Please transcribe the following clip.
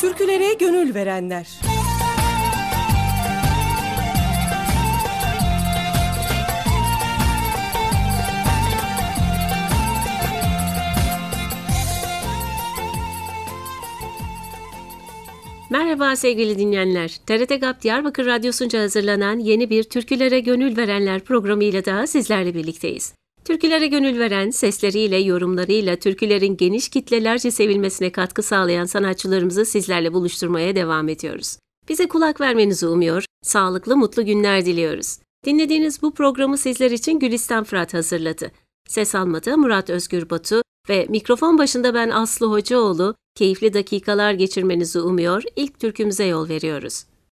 Türkülere gönül verenler. Merhaba sevgili dinleyenler. TRT GAP Diyarbakır Radyosu'nca hazırlanan yeni bir Türkülere Gönül Verenler programıyla daha sizlerle birlikteyiz. Türkülere gönül veren, sesleriyle, yorumlarıyla türkülerin geniş kitlelerce sevilmesine katkı sağlayan sanatçılarımızı sizlerle buluşturmaya devam ediyoruz. Bize kulak vermenizi umuyor, sağlıklı mutlu günler diliyoruz. Dinlediğiniz bu programı sizler için Gülistan Fırat hazırladı. Ses almada Murat Özgür Batu ve mikrofon başında ben Aslı Hocaoğlu keyifli dakikalar geçirmenizi umuyor, ilk türkümüze yol veriyoruz.